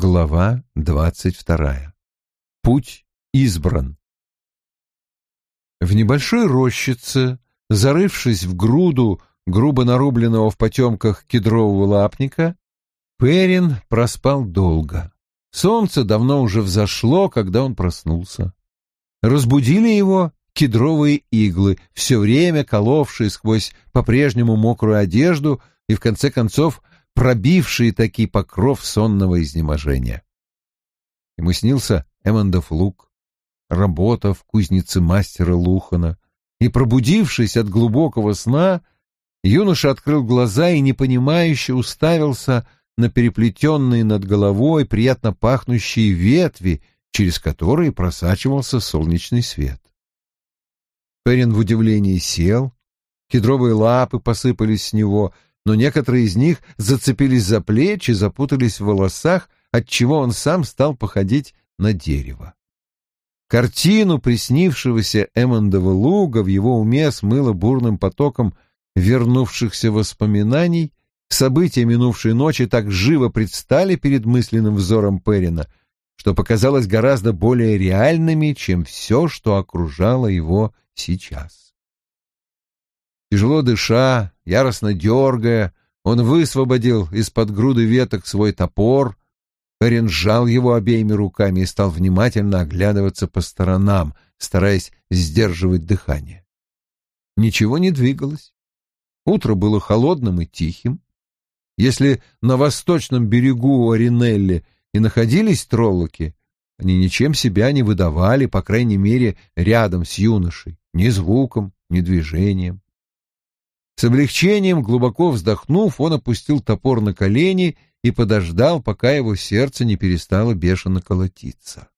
Глава двадцать вторая. Путь избран. В небольшой рощице, зарывшись в груду грубо нарубленного в потемках кедрового лапника, Перин проспал долго. Солнце давно уже взошло, когда он проснулся. Разбудили его кедровые иглы, все время коловшие сквозь по-прежнему мокрую одежду и, в конце концов, пробившие таки покров сонного изнеможения. Ему снился Эммондов лук, работа в кузнице мастера Лухана, и, пробудившись от глубокого сна, юноша открыл глаза и непонимающе уставился на переплетенные над головой приятно пахнущие ветви, через которые просачивался солнечный свет. Перин в удивлении сел, кедровые лапы посыпались с него — но некоторые из них зацепились за плечи, запутались в волосах, отчего он сам стал походить на дерево. Картину приснившегося Эммондова луга в его уме смыло бурным потоком вернувшихся воспоминаний, события минувшей ночи так живо предстали перед мысленным взором Перина, что показалось гораздо более реальными, чем все, что окружало его сейчас. Тяжело дыша, яростно дергая, он высвободил из-под груды веток свой топор, Перин сжал его обеими руками и стал внимательно оглядываться по сторонам, стараясь сдерживать дыхание. Ничего не двигалось. Утро было холодным и тихим. Если на восточном берегу Оринелли и находились троллоки, они ничем себя не выдавали, по крайней мере, рядом с юношей, ни звуком, ни движением. С облегчением, глубоко вздохнув, он опустил топор на колени и подождал, пока его сердце не перестало бешено колотиться.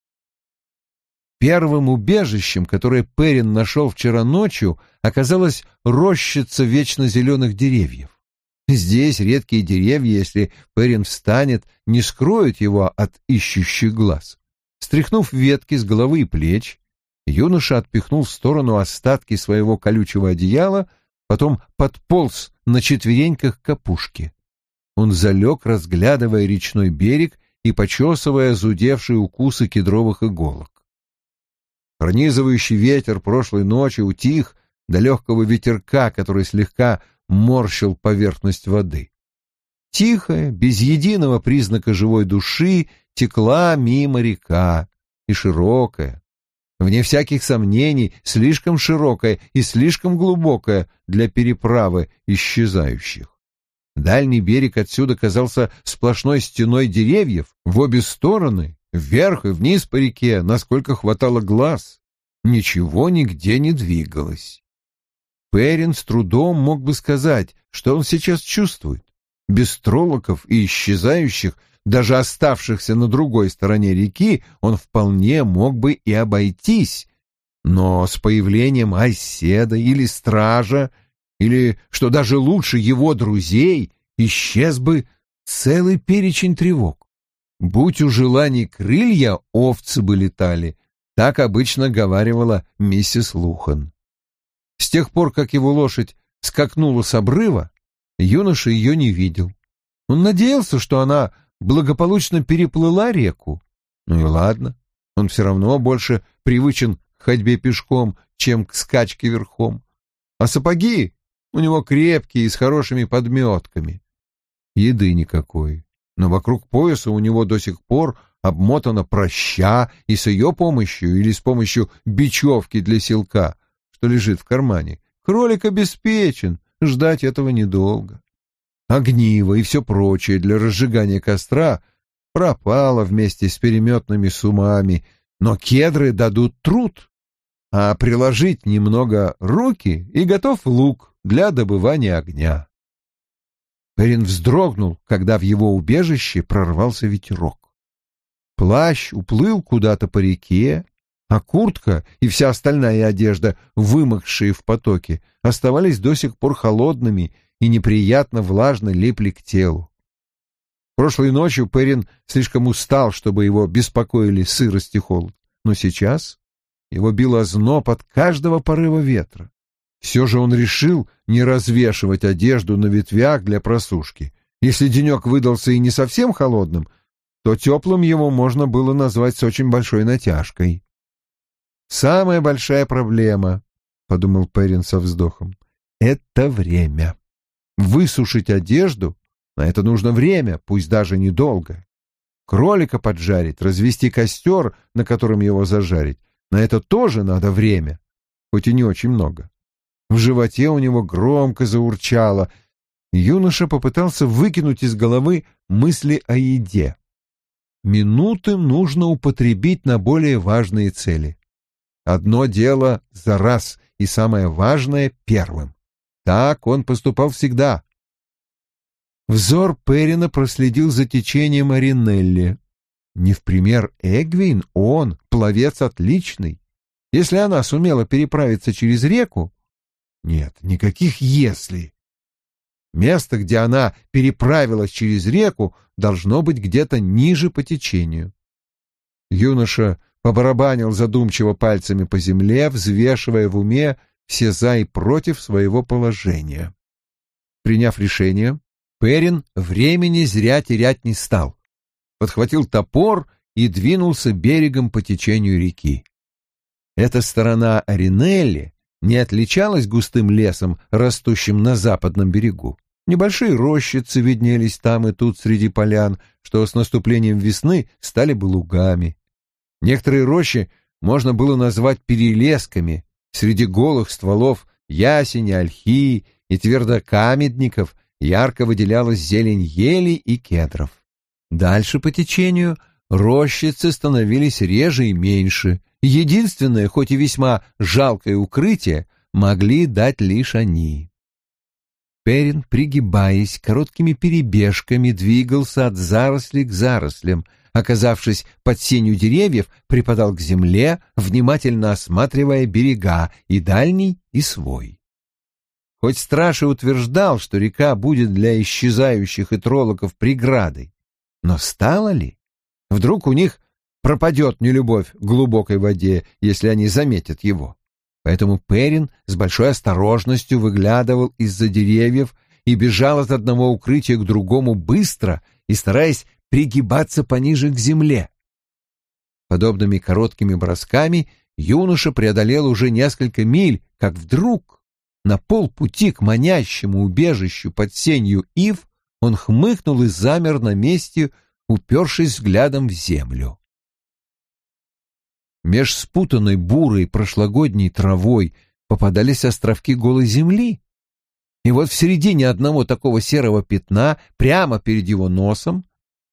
Первым убежищем, которое Перин нашел вчера ночью, оказалась рощица вечно зеленых деревьев. Здесь редкие деревья, если Перин встанет, не скроют его от ищущих глаз. Стряхнув ветки с головы и плеч, юноша отпихнул в сторону остатки своего колючего одеяла — потом подполз на четвереньках к опушке. Он залег, разглядывая речной берег и почесывая зудевшие укусы кедровых иголок. Пронизывающий ветер прошлой ночи утих до легкого ветерка, который слегка морщил поверхность воды. Тихая, без единого признака живой души, текла мимо река, и широкая, вне всяких сомнений, слишком широкая и слишком глубокая для переправы исчезающих. Дальний берег отсюда казался сплошной стеной деревьев в обе стороны, вверх и вниз по реке, насколько хватало глаз. Ничего нигде не двигалось. Перин с трудом мог бы сказать, что он сейчас чувствует. Без троллоков и исчезающих даже оставшихся на другой стороне реки, он вполне мог бы и обойтись, но с появлением оседа или стража, или, что даже лучше, его друзей, исчез бы целый перечень тревог. Будь у желаний крылья, овцы бы летали, так обычно говаривала миссис Лухан. С тех пор, как его лошадь скакнула с обрыва, юноша ее не видел. Он надеялся, что она благополучно переплыла реку. Ну и ладно, он все равно больше привычен к ходьбе пешком, чем к скачке верхом. А сапоги у него крепкие и с хорошими подметками. Еды никакой, но вокруг пояса у него до сих пор обмотана проща, и с ее помощью или с помощью бечевки для селка, что лежит в кармане, кролик обеспечен, ждать этого недолго огниво и все прочее для разжигания костра пропало вместе с переметными сумами, но кедры дадут труд, а приложить немного руки и готов лук для добывания огня. Перин вздрогнул, когда в его убежище прорвался ветерок. Плащ уплыл куда-то по реке, а куртка и вся остальная одежда, вымокшие в потоке, оставались до сих пор холодными и неприятно влажно липли к телу. Прошлой ночью Перин слишком устал, чтобы его беспокоили сырость и холод, но сейчас его било озноб от каждого порыва ветра. Все же он решил не развешивать одежду на ветвях для просушки. Если денек выдался и не совсем холодным, то теплым его можно было назвать с очень большой натяжкой. «Самая большая проблема», — подумал Перин со вздохом, — «это время. Высушить одежду — на это нужно время, пусть даже недолго. Кролика поджарить, развести костер, на котором его зажарить — на это тоже надо время, хоть и не очень много. В животе у него громко заурчало. Юноша попытался выкинуть из головы мысли о еде. Минуты нужно употребить на более важные цели. Одно дело за раз, и самое важное — первым. Так он поступал всегда. Взор Перина проследил за течением Аринелли. Не в пример Эгвин, он, пловец отличный. Если она сумела переправиться через реку... Нет, никаких «если». Место, где она переправилась через реку, должно быть где-то ниже по течению. Юноша побарабанил задумчиво пальцами по земле, взвешивая в уме все «за» и «против» своего положения. Приняв решение, Перин времени зря терять не стал. Подхватил топор и двинулся берегом по течению реки. Эта сторона Аринелли не отличалась густым лесом, растущим на западном берегу. Небольшие рощицы виднелись там и тут среди полян, что с наступлением весны стали бы лугами. Некоторые рощи можно было назвать перелесками, среди голых стволов ясени, ольхи и твердокамедников ярко выделялась зелень ели и кедров. Дальше по течению рощицы становились реже и меньше. Единственное, хоть и весьма жалкое укрытие, могли дать лишь они. Перин, пригибаясь, короткими перебежками двигался от заросли к зарослям, оказавшись под сенью деревьев, припадал к земле, внимательно осматривая берега, и дальний, и свой. Хоть страж и утверждал, что река будет для исчезающих и троллоков преградой, но стало ли? Вдруг у них пропадет нелюбовь к глубокой воде, если они заметят его. Поэтому Перин с большой осторожностью выглядывал из-за деревьев и бежал от одного укрытия к другому быстро и стараясь пригибаться пониже к земле. Подобными короткими бросками юноша преодолел уже несколько миль, как вдруг на полпути к манящему убежищу под сенью ив он хмыкнул и замер на месте, упершись взглядом в землю. Меж спутанной бурой прошлогодней травой попадались островки голой земли. И вот в середине одного такого серого пятна, прямо перед его носом,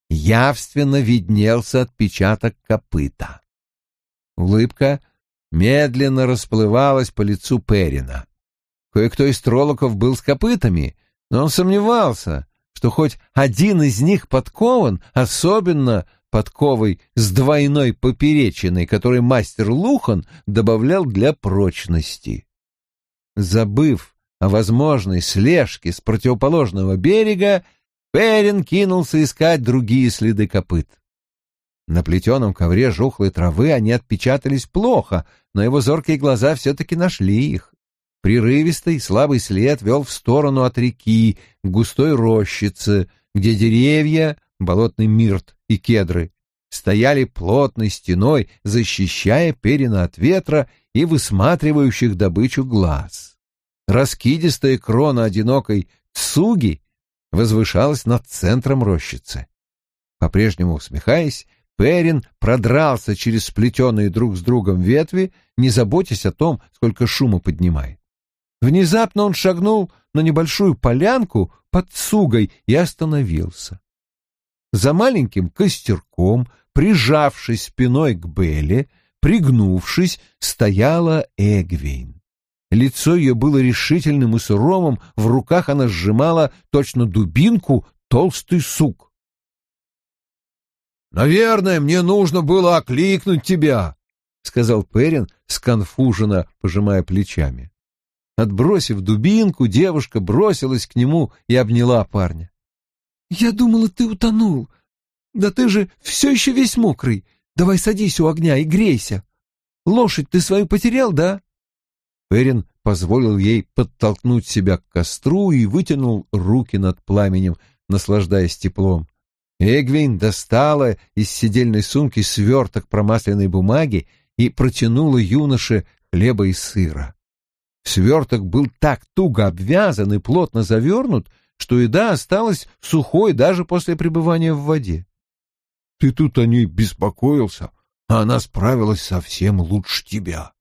явственно виднелся отпечаток копыта. Улыбка медленно расплывалась по лицу Перина. Кое-кто из троллоков был с копытами, но он сомневался, что хоть один из них подкован, особенно подковой с двойной поперечиной, который мастер Лухан добавлял для прочности. Забыв о возможной слежке с противоположного берега, Перин кинулся искать другие следы копыт. На плетеном ковре жухлой травы они отпечатались плохо, но его зоркие глаза все-таки нашли их. Прерывистый, слабый след вел в сторону от реки, к густой рощице, где деревья, болотный мирт и кедры стояли плотной стеной, защищая перина от ветра и высматривающих добычу глаз. Раскидистая крона одинокой цуги возвышалась над центром рощицы. По-прежнему усмехаясь, Перин продрался через сплетенные друг с другом ветви, не заботясь о том, сколько шума поднимает. Внезапно он шагнул на небольшую полянку под цугой и остановился. За маленьким костерком, прижавшись спиной к Белле, пригнувшись, стояла Эгвейн. Лицо ее было решительным и суровым, в руках она сжимала точно дубинку толстый сук. «Наверное, мне нужно было окликнуть тебя», — сказал Перин, сконфуженно пожимая плечами. Отбросив дубинку, девушка бросилась к нему и обняла парня. «Я думала, ты утонул. Да ты же все еще весь мокрый. Давай садись у огня и грейся. Лошадь ты свою потерял, да?» Перин позволил ей подтолкнуть себя к костру и вытянул руки над пламенем, наслаждаясь теплом. Эгвин достала из сидельной сумки сверток промасленной бумаги и протянула юноше хлеба и сыра. Сверток был так туго обвязан и плотно завернут, что еда осталась сухой даже после пребывания в воде. Ты тут о ней беспокоился, а она справилась совсем лучше тебя.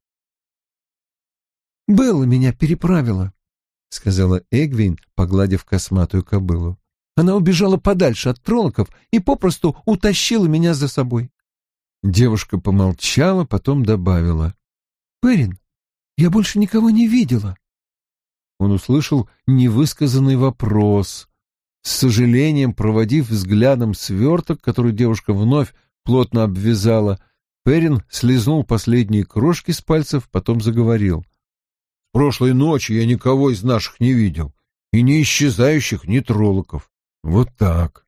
«Белла меня переправила», — сказала Эгвин, погладив косматую кобылу. «Она убежала подальше от троллоков и попросту утащила меня за собой». Девушка помолчала, потом добавила. «Перин, я больше никого не видела». Он услышал невысказанный вопрос. С сожалением, проводив взглядом сверток, который девушка вновь плотно обвязала, Перин слезнул последние крошки с пальцев, потом заговорил. — Прошлой ночи я никого из наших не видел, и ни исчезающих, ни троллоков. Вот так.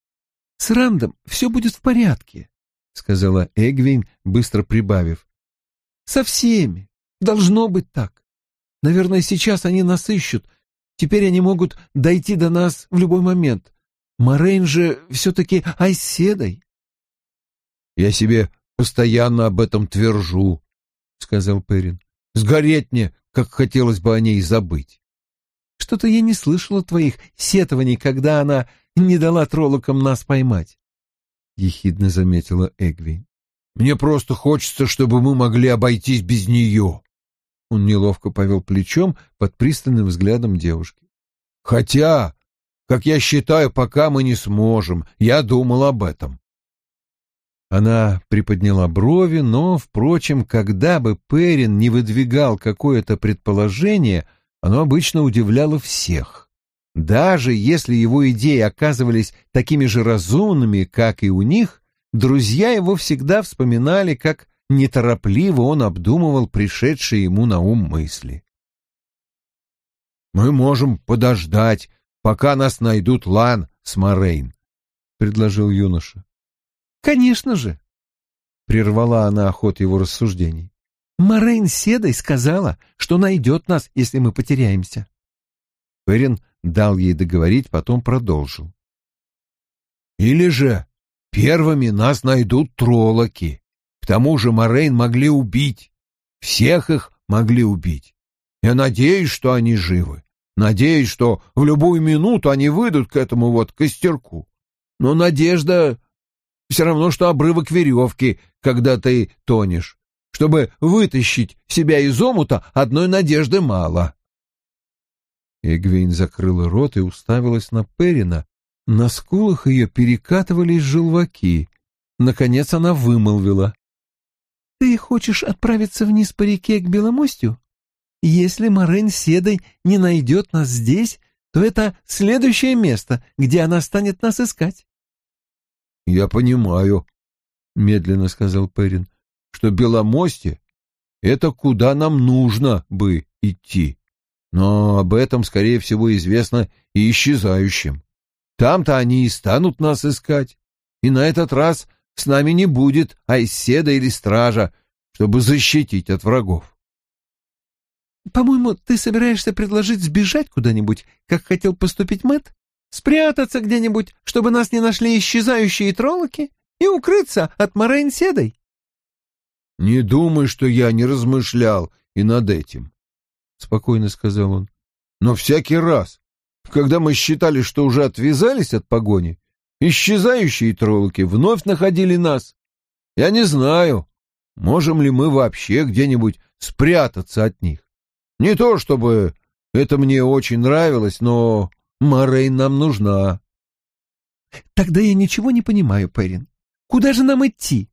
— С Рандом все будет в порядке, — сказала Эгвин, быстро прибавив. — Со всеми. Должно быть так. Наверное, сейчас они нас ищут. Теперь они могут дойти до нас в любой момент. Морейн же все-таки айседой. — Я себе постоянно об этом твержу, — сказал Перин. — Сгореть мне, как хотелось бы о ней забыть. — Что-то я не слышала твоих сетований, когда она не дала троллокам нас поймать, — ехидно заметила Эгви. — Мне просто хочется, чтобы мы могли обойтись без нее. Он неловко повел плечом под пристальным взглядом девушки. «Хотя, как я считаю, пока мы не сможем. Я думал об этом». Она приподняла брови, но, впрочем, когда бы Перин не выдвигал какое-то предположение, оно обычно удивляло всех. Даже если его идеи оказывались такими же разумными, как и у них, друзья его всегда вспоминали как неторопливо он обдумывал пришедшие ему на ум мысли. «Мы можем подождать, пока нас найдут Лан с Морейн», — предложил юноша. «Конечно же», — прервала она охот его рассуждений. «Морейн Седой сказала, что найдет нас, если мы потеряемся». Перин дал ей договорить, потом продолжил. «Или же первыми нас найдут троллоки. К тому же Морейн могли убить. Всех их могли убить. Я надеюсь, что они живы. Надеюсь, что в любую минуту они выйдут к этому вот костерку. Но надежда все равно, что обрывок веревки, когда ты тонешь. Чтобы вытащить себя из омута, одной надежды мало. Эгвейн закрыла рот и уставилась на Перина. На скулах ее перекатывались желваки. Наконец она вымолвила. Ты хочешь отправиться вниз по реке к Беломостью? Если Морейн Седой не найдет нас здесь, то это следующее место, где она станет нас искать. — Я понимаю, — медленно сказал Перин, — что Беломостье — это куда нам нужно бы идти. Но об этом, скорее всего, известно и исчезающим. Там-то они и станут нас искать. И на этот раз с нами не будет айседа или стража, чтобы защитить от врагов. По-моему, ты собираешься предложить сбежать куда-нибудь, как хотел поступить Мэт? Спрятаться где-нибудь, чтобы нас не нашли исчезающие троллоки, и укрыться от Морейн Седой? Не думай, что я не размышлял и над этим, — спокойно сказал он. Но всякий раз, когда мы считали, что уже отвязались от погони, исчезающие троллоки вновь находили нас. Я не знаю, можем ли мы вообще где-нибудь спрятаться от них. Не то чтобы это мне очень нравилось, но Морейн нам нужна. Тогда я ничего не понимаю, Перин. Куда же нам идти?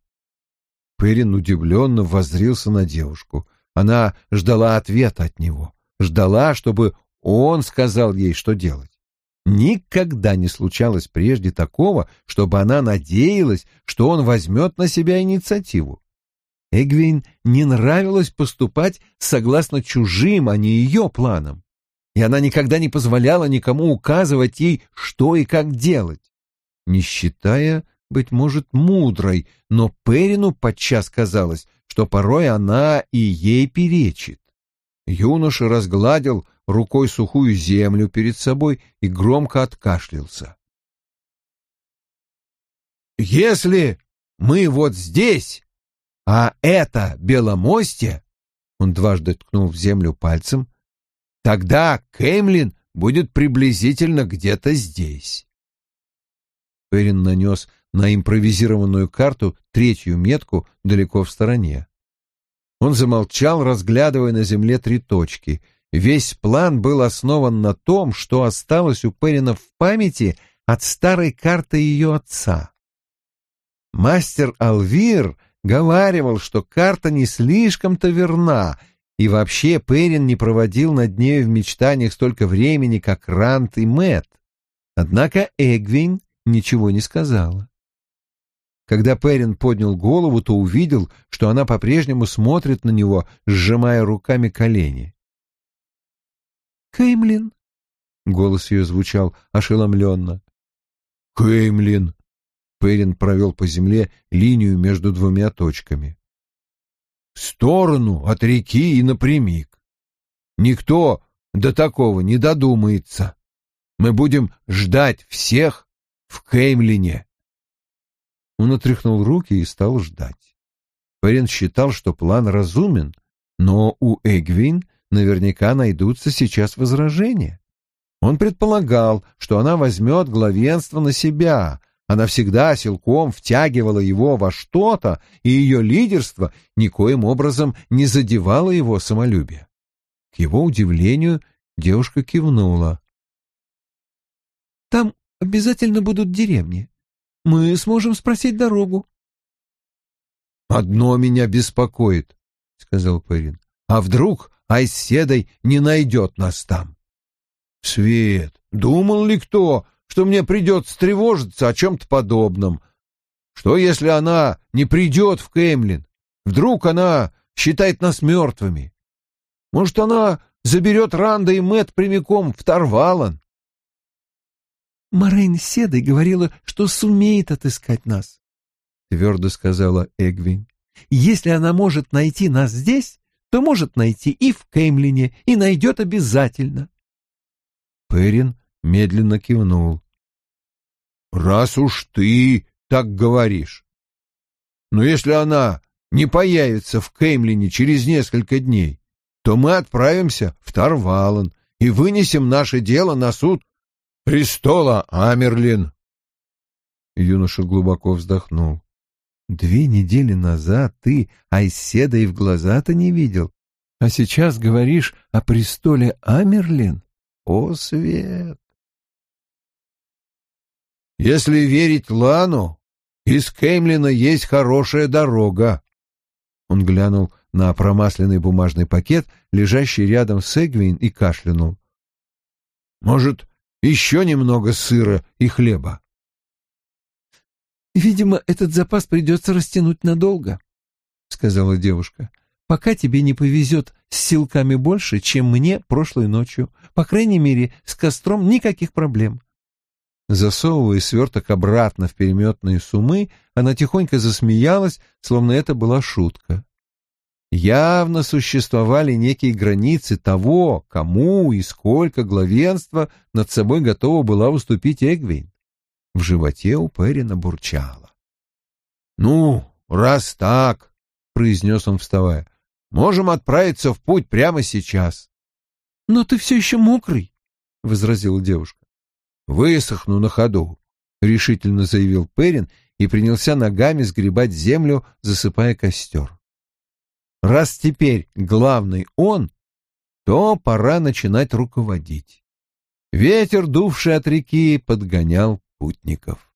Перин удивленно воззрился на девушку. Она ждала ответа от него, ждала, чтобы он сказал ей, что делать. Никогда не случалось прежде такого, чтобы она надеялась, что он возьмет на себя инициативу. Эгвин не нравилось поступать согласно чужим, а не ее планам, и она никогда не позволяла никому указывать ей, что и как делать, не считая, быть может, мудрой, но Перину подчас казалось, что порой она и ей перечит. Юноша разгладил рукой сухую землю перед собой и громко откашлялся. если мы вот здесь, а это Беломостье, он дважды ткнул в землю пальцем, тогда Кеймлин будет приблизительно где-то здесь. Перин нанес на импровизированную карту третью метку далеко в стороне. Он замолчал, разглядывая на земле три точки. Весь план был основан на том, что осталось у Перина в памяти от старой карты ее отца. Мастер Алвир говаривал, что карта не слишком-то верна, и вообще Перин не проводил над нею в мечтаниях столько времени, как Рант и Мэт. Однако Эгвин ничего не сказала. Когда Перин поднял голову, то увидел, что она по-прежнему смотрит на него, сжимая руками колени. «Кеймлин?» — голос ее звучал ошеломленно. «Кеймлин!» — Перин провел по земле линию между двумя точками. «В сторону от реки и напрямик. Никто до такого не додумается. Мы будем ждать всех в Кеймлине». Он отряхнул руки и стал ждать. Перин считал, что план разумен, но у Эгвин наверняка найдутся сейчас возражения. Он предполагал, что она возьмет главенство на себя. Она всегда силком втягивала его во что-то, и ее лидерство никоим образом не задевало его самолюбие. К его удивлению девушка кивнула. «Там обязательно будут деревни мы сможем спросить дорогу. «Одно меня беспокоит», — сказал Перин. «А вдруг Айседой не найдет нас там?» «Свет, думал ли кто, что мне придется тревожиться о чем-то подобном? Что, если она не придет в Кемлин? Вдруг она считает нас мертвыми? Может, она заберет Ранда и Мэт прямиком в Тарвалан? Морейн Седой говорила, что сумеет отыскать нас, — твердо сказала Эгвин. Если она может найти нас здесь, то может найти и в Кеймлине, и найдет обязательно. Перин медленно кивнул. «Раз уж ты так говоришь. Но если она не появится в Кеймлине через несколько дней, то мы отправимся в Тарвалан и вынесем наше дело на суд престола, Амерлин!» Юноша глубоко вздохнул. «Две недели назад ты Айседа и в глаза-то не видел, а сейчас говоришь о престоле Амерлин? О, свет!» «Если верить Лану, из Кеймлина есть хорошая дорога». Он глянул на промасленный бумажный пакет, лежащий рядом с Эгвин, и кашлянул. «Может, еще немного сыра и хлеба. «Видимо, этот запас придется растянуть надолго», — сказала девушка. «Пока тебе не повезет с силками больше, чем мне прошлой ночью. По крайней мере, с костром никаких проблем». Засовывая сверток обратно в переметные сумы, она тихонько засмеялась, словно это была шутка. Явно существовали некие границы того, кому и сколько главенства над собой готова была уступить Эгвин. В животе у Перина бурчало. «Ну, раз так», — произнес он, вставая, — «можем отправиться в путь прямо сейчас». «Но ты все еще мокрый», — возразила девушка. «Высохну на ходу», — решительно заявил Перин и принялся ногами сгребать землю, засыпая костер. Раз теперь главный он, то пора начинать руководить. Ветер, дувший от реки, подгонял путников.